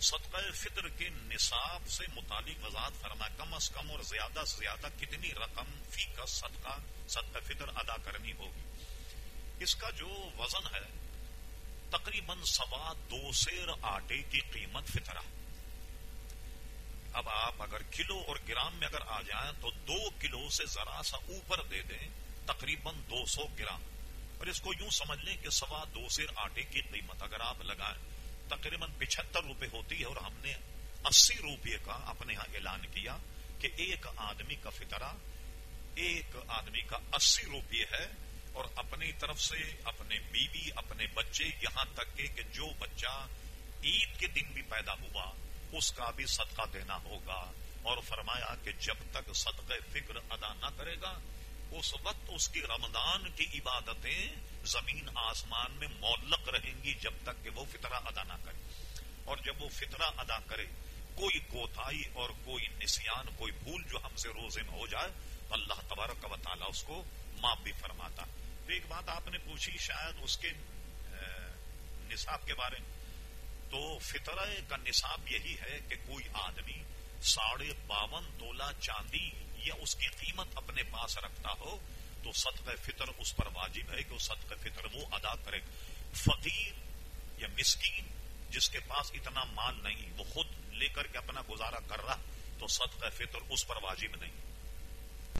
صدقہ فطر کے نصاب سے متعلق وضاحت فرما، کم از کم اور زیادہ سے زیادہ کتنی رقم فی کا صدقہ صدقہ فطر ادا کرنی ہوگی؟ اس کا جو وزن ہے، تقریباً سوا دو سیر آٹے کی قیمت فطرہ۔ اب آپ اگر کلو اور گرام میں اگر آ جائیں تو دو کلو سے ذرا سا اوپر دے دیں، تقریباً دو سو گرام۔ اور اس کو یوں سمجھ لیں کہ سوا دو سیر آٹے کی قیمت اگر آپ لگائیں تقریباً پچہتر روپے ہوتی ہے اور ہم نے اسی روپے کا اپنے یہاں اعلان کیا کہ ایک آدمی کا فطرہ ایک آدمی کا اسی روپے ہے اور اپنی طرف سے اپنے بیوی، اپنے بچے یہاں تک کہ جو بچہ عید کے دن بھی پیدا ہوا، اس کا بھی صدقہ دینا ہوگا۔ اور فرمایا کہ جب تک صدقہ فکر ادا نہ کرے گا، اس وقت اس کی رمضان کی عبادتیں زمین آسمان میں معلق جب تک کہ وہ فطرہ ادا نہ کرے۔ اور جب وہ فطرہ ادا کرے، کوئی کوتاہی اور کوئی نسیان، کوئی بھول جو ہم سے روزے میں ہو جائے تو اللہ تبارک و تعالیٰ اس کو معاف بھی فرماتا۔ تو ایک بات آپ نے پوچھی شاید اس کے نصاب کے بارے میں۔ تو فطرہ کا نصاب یہی ہے کہ کوئی آدمی ساڑھے باون تولہ چاندی یا اس کی قیمت اپنے پاس رکھتا ہو، تو صدقہ فطر اس پر واجب ہے کہ وہ صدقہ فطر وہ ادا کرے۔ فقیر مسکین، جس کے پاس اتنا مال نہیں، وہ خود لے کر کے اپنا گزارا کر رہا، تو صدقہ فطر اس پر واجب نہیں۔